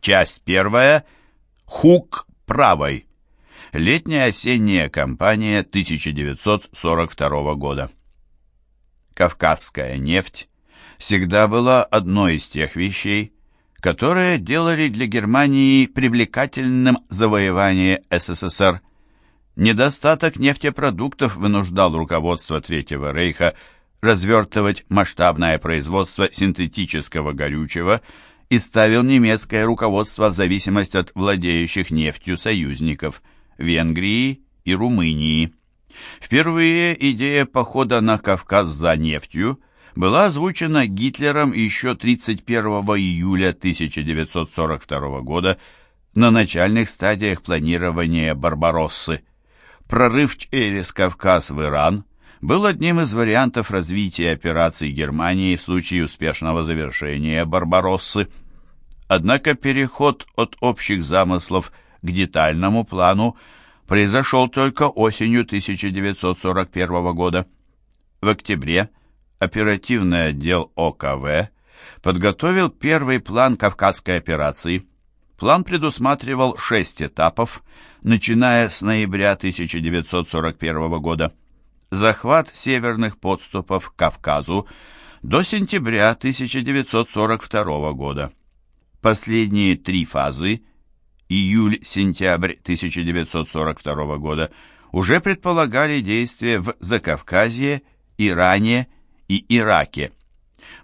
Часть первая. Хук правой. Летняя осенняя кампания 1942 года. Кавказская нефть всегда была одной из тех вещей, которые делали для Германии привлекательным завоевание СССР. Недостаток нефтепродуктов вынуждал руководство Третьего Рейха развертывать масштабное производство синтетического горючего и ставил немецкое руководство в зависимость от владеющих нефтью союзников – Венгрии и Румынии. Впервые идея похода на Кавказ за нефтью была озвучена Гитлером еще 31 июля 1942 года на начальных стадиях планирования «Барбароссы». Прорыв через Кавказ в Иран был одним из вариантов развития операций Германии в случае успешного завершения «Барбароссы». Однако переход от общих замыслов к детальному плану произошел только осенью 1941 года. В октябре оперативный отдел ОКВ подготовил первый план Кавказской операции. План предусматривал шесть этапов, начиная с ноября 1941 года. Захват северных подступов к Кавказу до сентября 1942 года. Последние три фазы июль-сентябрь 1942 года уже предполагали действия в Закавказье, Иране и Ираке.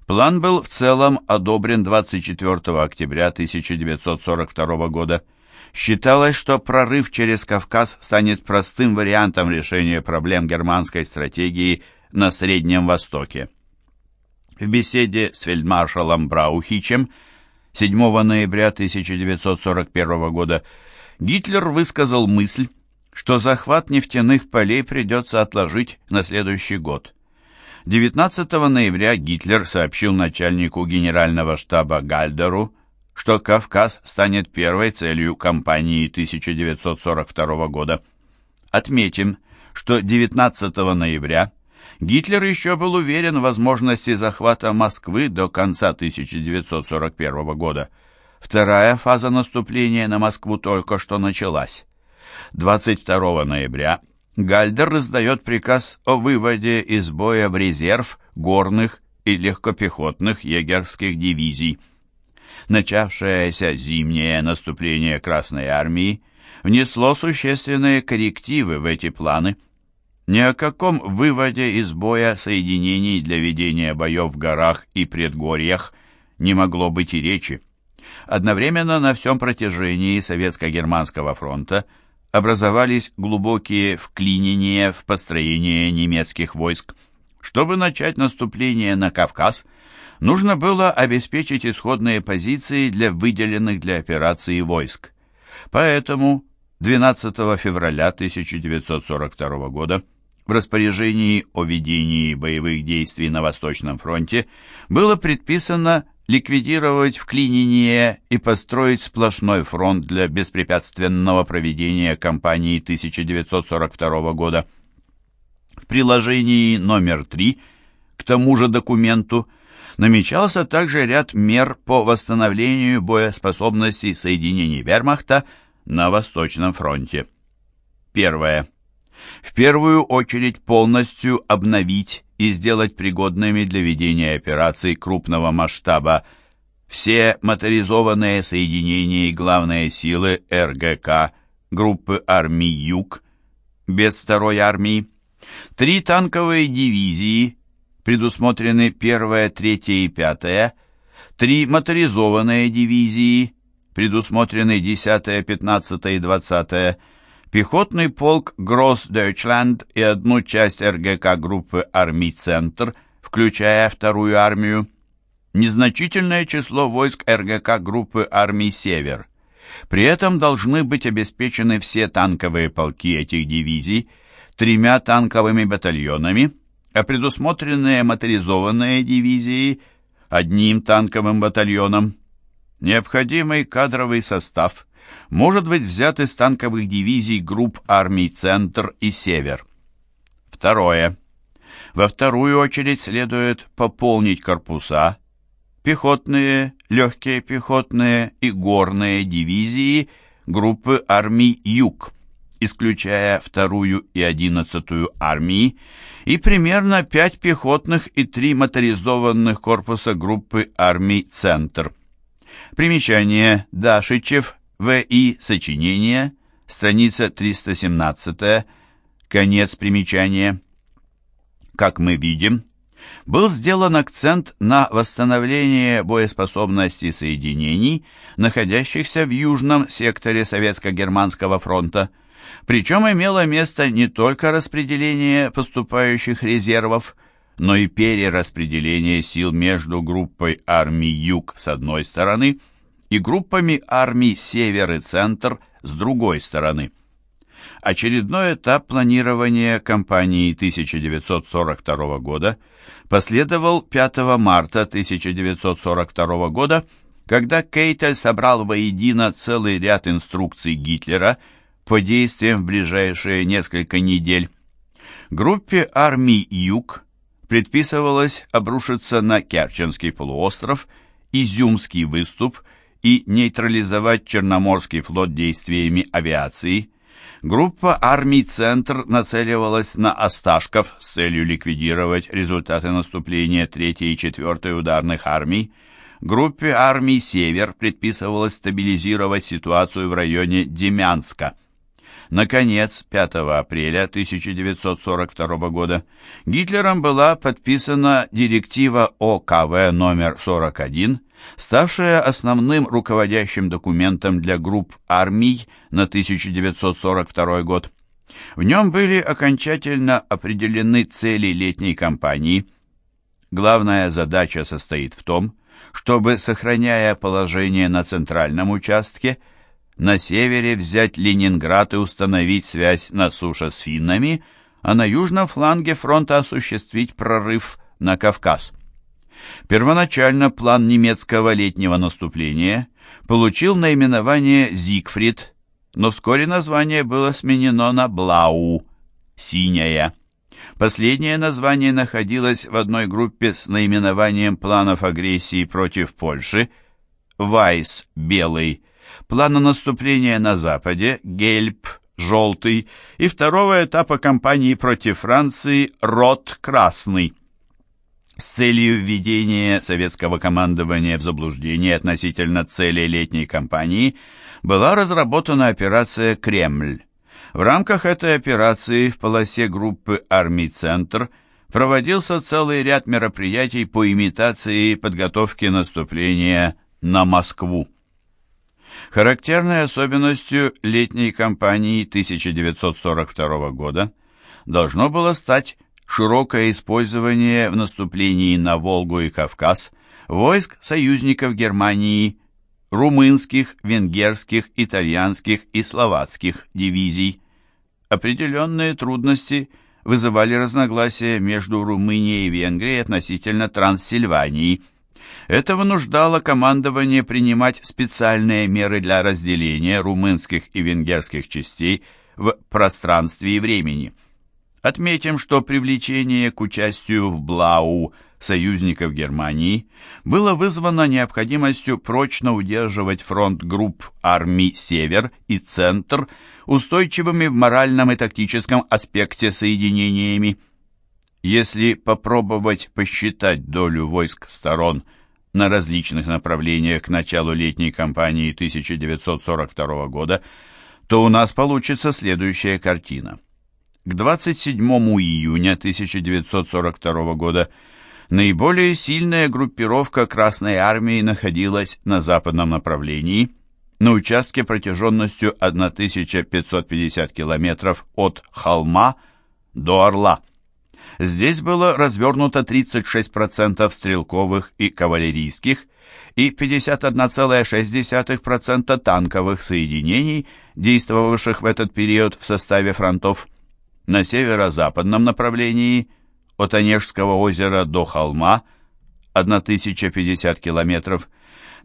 План был в целом одобрен 24 октября 1942 года. Считалось, что прорыв через Кавказ станет простым вариантом решения проблем германской стратегии на Среднем Востоке. В беседе с фельдмаршалом Браухичем 7 ноября 1941 года Гитлер высказал мысль, что захват нефтяных полей придется отложить на следующий год. 19 ноября Гитлер сообщил начальнику генерального штаба Гальдеру, что Кавказ станет первой целью кампании 1942 года. Отметим, что 19 ноября Гитлер еще был уверен в возможности захвата Москвы до конца 1941 года. Вторая фаза наступления на Москву только что началась. 22 ноября Гальдер раздает приказ о выводе из боя в резерв горных и легкопехотных егерских дивизий. Начавшееся зимнее наступление Красной Армии внесло существенные коррективы в эти планы – ни о каком выводе из боя соединений для ведения боев в горах и предгорьях не могло быть и речи. Одновременно на всем протяжении Советско-Германского фронта образовались глубокие вклинения в построение немецких войск. Чтобы начать наступление на Кавказ, нужно было обеспечить исходные позиции для выделенных для операции войск. Поэтому 12 февраля 1942 года в распоряжении о ведении боевых действий на Восточном фронте было предписано ликвидировать вклинение и построить сплошной фронт для беспрепятственного проведения кампании 1942 года. В приложении номер 3 к тому же документу намечался также ряд мер по восстановлению боеспособности соединений вермахта на Восточном фронте. Первое в первую очередь полностью обновить и сделать пригодными для ведения операций крупного масштаба все моторизованные соединения и главные силы РГК группы армий «Юг» без второй армии, три танковые дивизии, предусмотрены 1, 3 и 5, три моторизованные дивизии, предусмотрены 10, 15 и 20 пехотный полк Гросс-Дойчланд и одну часть РГК группы армий «Центр», включая вторую армию, незначительное число войск РГК группы армий «Север». При этом должны быть обеспечены все танковые полки этих дивизий тремя танковыми батальонами, а предусмотренные моторизованные дивизии одним танковым батальоном. Необходимый кадровый состав может быть взят из танковых дивизий групп армий «Центр» и «Север». Второе. Во вторую очередь следует пополнить корпуса, пехотные, легкие пехотные и горные дивизии группы армий Юг, исключая вторую и одиннадцатую армии, и примерно пять пехотных и три моторизованных корпуса группы армий Центр. Примечание Дашичев, В.И. Сочинение, страница 317, конец примечания. Как мы видим, был сделан акцент на восстановление боеспособности соединений, находящихся в южном секторе Советско-Германского фронта, причем имело место не только распределение поступающих резервов, но и перераспределение сил между группой армий Юг с одной стороны и группами армий Север и Центр с другой стороны. Очередной этап планирования кампании 1942 года последовал 5 марта 1942 года, когда Кейтель собрал воедино целый ряд инструкций Гитлера по действиям в ближайшие несколько недель. Группе армий «Юг» предписывалось обрушиться на Керченский полуостров, Изюмский выступ и нейтрализовать Черноморский флот действиями авиации – Группа армий «Центр» нацеливалась на Осташков с целью ликвидировать результаты наступления 3 и 4 ударных армий. Группе армий «Север» предписывалось стабилизировать ситуацию в районе Демянска. Наконец, 5 апреля 1942 года Гитлером была подписана директива ОКВ номер 41 ставшая основным руководящим документом для групп армий на 1942 год. В нем были окончательно определены цели летней кампании. Главная задача состоит в том, чтобы, сохраняя положение на центральном участке, на севере взять Ленинград и установить связь на суше с финнами, а на южном фланге фронта осуществить прорыв на Кавказ. Первоначально план немецкого летнего наступления получил наименование «Зигфрид», но вскоре название было сменено на «Блау» — «Синяя». Последнее название находилось в одной группе с наименованием планов агрессии против Польши «Вайс» — «Белый», плана наступления на Западе «Гельб» — «Желтый» и второго этапа кампании против Франции «Рот» — «Красный». С целью введения советского командования в заблуждение относительно цели летней кампании была разработана операция «Кремль». В рамках этой операции в полосе группы армий «Центр» проводился целый ряд мероприятий по имитации подготовки наступления на Москву. Характерной особенностью летней кампании 1942 года должно было стать широкое использование в наступлении на Волгу и Кавказ войск союзников Германии, румынских, венгерских, итальянских и словацких дивизий. Определенные трудности вызывали разногласия между Румынией и Венгрией относительно Транссильвании. Это вынуждало командование принимать специальные меры для разделения румынских и венгерских частей в пространстве и времени – Отметим, что привлечение к участию в Блау союзников Германии было вызвано необходимостью прочно удерживать фронт групп армий «Север» и «Центр» устойчивыми в моральном и тактическом аспекте соединениями. Если попробовать посчитать долю войск сторон на различных направлениях к началу летней кампании 1942 года, то у нас получится следующая картина. К 27 июня 1942 года наиболее сильная группировка Красной Армии находилась на западном направлении, на участке протяженностью 1550 километров от Холма до Орла. Здесь было развернуто 36% стрелковых и кавалерийских и 51,6% танковых соединений, действовавших в этот период в составе фронтов на северо-западном направлении от Онежского озера до холма 1050 километров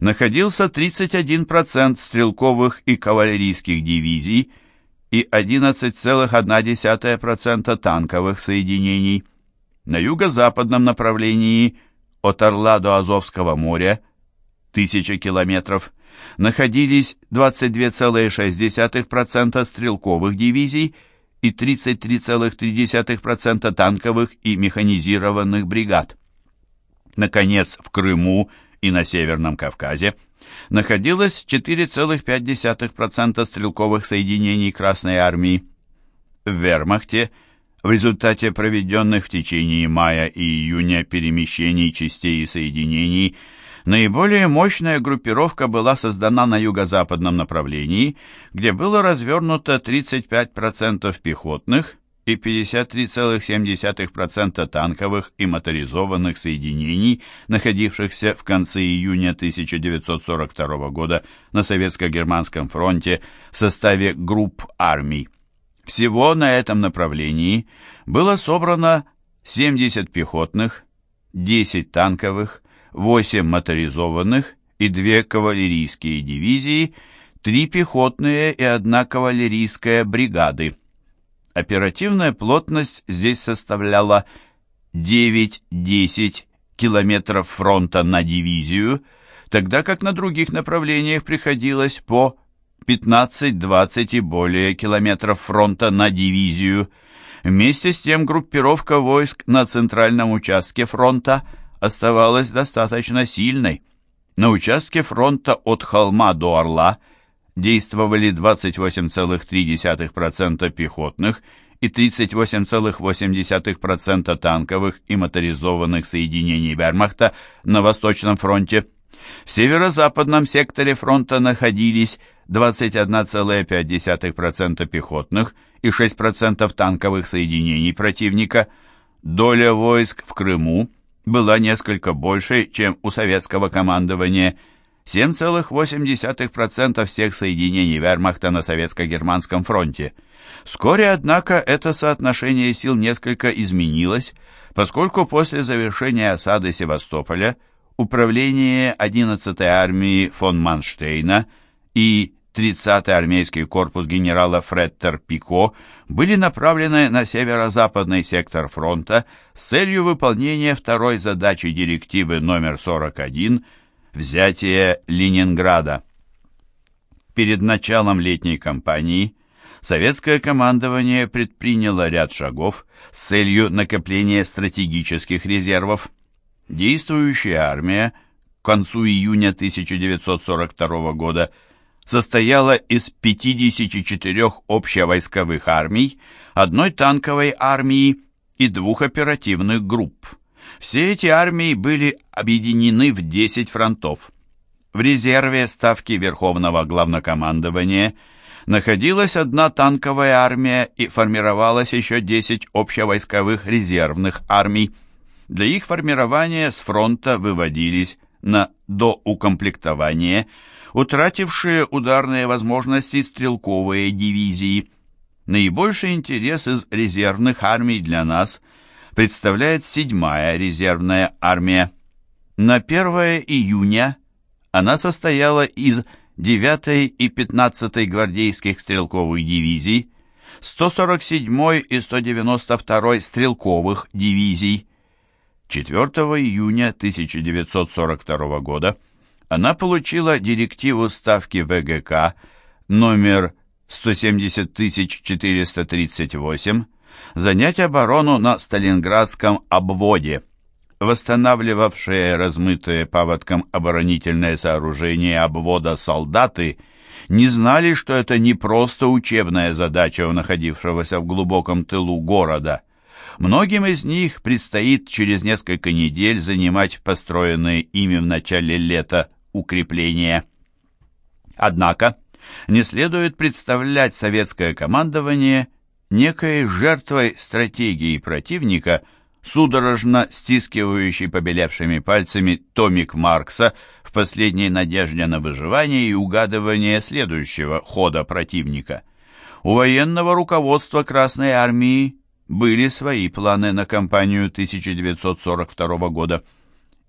находился 31% стрелковых и кавалерийских дивизий и 11,1% танковых соединений. На юго-западном направлении от Орла до Азовского моря, 1000 километров, находились 22,6% стрелковых дивизий и 33,3% танковых и механизированных бригад. Наконец, в Крыму и на Северном Кавказе находилось 4,5% стрелковых соединений Красной Армии. В Вермахте в результате проведенных в течение мая и июня перемещений частей и соединений наиболее мощная группировка была создана на юго-западном направлении, где было развернуто 35% пехотных и 53,7% танковых и моторизованных соединений, находившихся в конце июня 1942 года на Советско-Германском фронте в составе групп армий. Всего на этом направлении было собрано 70 пехотных, 10 танковых, 8 моторизованных и 2 кавалерийские дивизии, 3 пехотные и 1 кавалерийская бригады. Оперативная плотность здесь составляла 9-10 километров фронта на дивизию, тогда как на других направлениях приходилось по 15-20 и более километров фронта на дивизию. Вместе с тем группировка войск на центральном участке фронта оставалась достаточно сильной. На участке фронта от холма до Орла – действовали 28,3% пехотных и 38,8% танковых и моторизованных соединений вермахта на Восточном фронте. В северо-западном секторе фронта находились 21,5% пехотных и 6% танковых соединений противника. Доля войск в Крыму была несколько большей, чем у советского командования – 7,8% всех соединений вермахта на Советско-Германском фронте. Вскоре, однако, это соотношение сил несколько изменилось, поскольку после завершения осады Севастополя управление 11-й армии фон Манштейна и 30-й армейский корпус генерала Фреттер Пико были направлены на северо-западный сектор фронта с целью выполнения второй задачи директивы номер 41 Взятие Ленинграда. Перед началом летней кампании советское командование предприняло ряд шагов с целью накопления стратегических резервов. Действующая армия к концу июня 1942 года состояла из 54 общевойсковых армий, одной танковой армии и двух оперативных групп. Все эти армии были объединены в 10 фронтов. В резерве ставки Верховного Главнокомандования находилась одна танковая армия и формировалось еще 10 общевойсковых резервных армий. Для их формирования с фронта выводились на доукомплектование утратившие ударные возможности стрелковые дивизии. Наибольший интерес из резервных армий для нас – представляет 7-я резервная армия. На 1 июня она состояла из 9-й и 15-й гвардейских стрелковых дивизий, 147-й и 192-й стрелковых дивизий. 4 июня 1942 года она получила директиву Ставки ВГК номер 170438 занять оборону на Сталинградском обводе. Восстанавливавшие размытые паводком оборонительное сооружение обвода солдаты не знали, что это не просто учебная задача у находившегося в глубоком тылу города. Многим из них предстоит через несколько недель занимать построенные ими в начале лета укрепления. Однако не следует представлять советское командование некой жертвой стратегии противника, судорожно стискивающий побелевшими пальцами томик Маркса в последней надежде на выживание и угадывание следующего хода противника. У военного руководства Красной Армии были свои планы на кампанию 1942 года.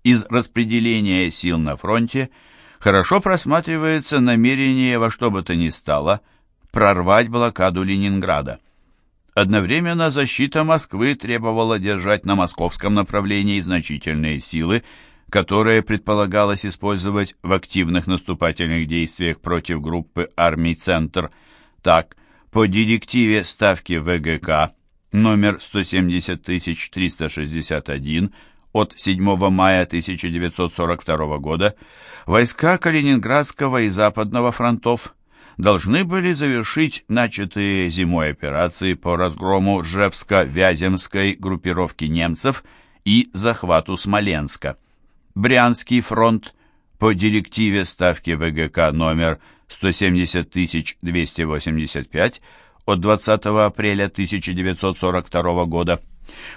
Из распределения сил на фронте хорошо просматривается намерение во что бы то ни стало прорвать блокаду Ленинграда. Одновременно защита Москвы требовала держать на московском направлении значительные силы, которые предполагалось использовать в активных наступательных действиях против группы армий «Центр». Так, по директиве Ставки ВГК номер 170361 от 7 мая 1942 года войска Калининградского и Западного фронтов должны были завершить начатые зимой операции по разгрому Жевско-Вяземской группировки немцев и захвату Смоленска. Брянский фронт по директиве Ставки ВГК номер 170285 от 20 апреля 1942 года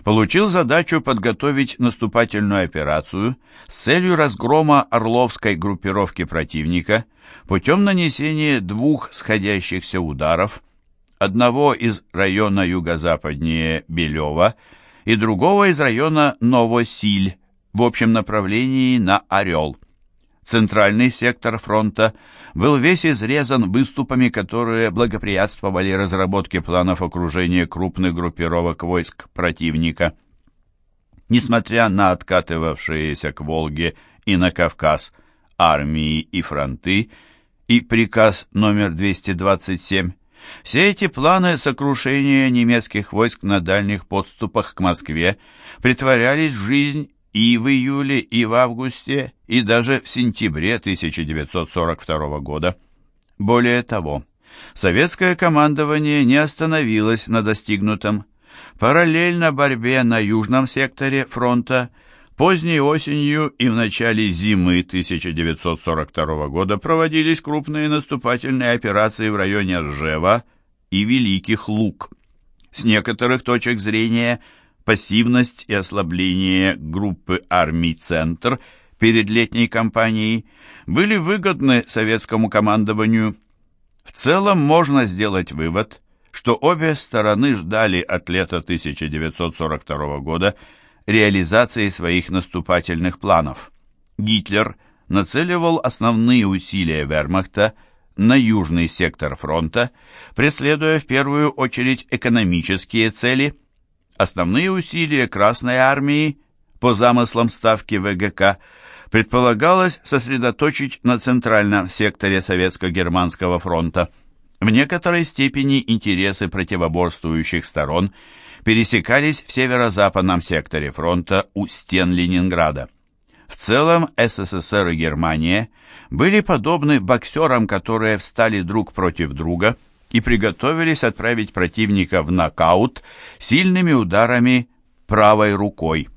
получил задачу подготовить наступательную операцию с целью разгрома Орловской группировки противника путем нанесения двух сходящихся ударов, одного из района юго-западнее Белева и другого из района Новосиль в общем направлении на Орел. Центральный сектор фронта был весь изрезан выступами, которые благоприятствовали разработке планов окружения крупных группировок войск противника. Несмотря на откатывавшиеся к Волге и на Кавказ армии и фронты и приказ номер 227, все эти планы сокрушения немецких войск на дальних подступах к Москве притворялись в жизнь и в июле, и в августе, и даже в сентябре 1942 года. Более того, советское командование не остановилось на достигнутом. Параллельно борьбе на южном секторе фронта поздней осенью и в начале зимы 1942 года проводились крупные наступательные операции в районе Ржева и Великих Луг. С некоторых точек зрения – пассивность и ослабление группы армий «Центр» перед летней кампанией были выгодны советскому командованию. В целом можно сделать вывод, что обе стороны ждали от лета 1942 года реализации своих наступательных планов. Гитлер нацеливал основные усилия вермахта на южный сектор фронта, преследуя в первую очередь экономические цели – Основные усилия Красной Армии по замыслам Ставки ВГК предполагалось сосредоточить на центральном секторе Советско-Германского фронта. В некоторой степени интересы противоборствующих сторон пересекались в северо-западном секторе фронта у стен Ленинграда. В целом СССР и Германия были подобны боксерам, которые встали друг против друга – и приготовились отправить противника в нокаут сильными ударами правой рукой.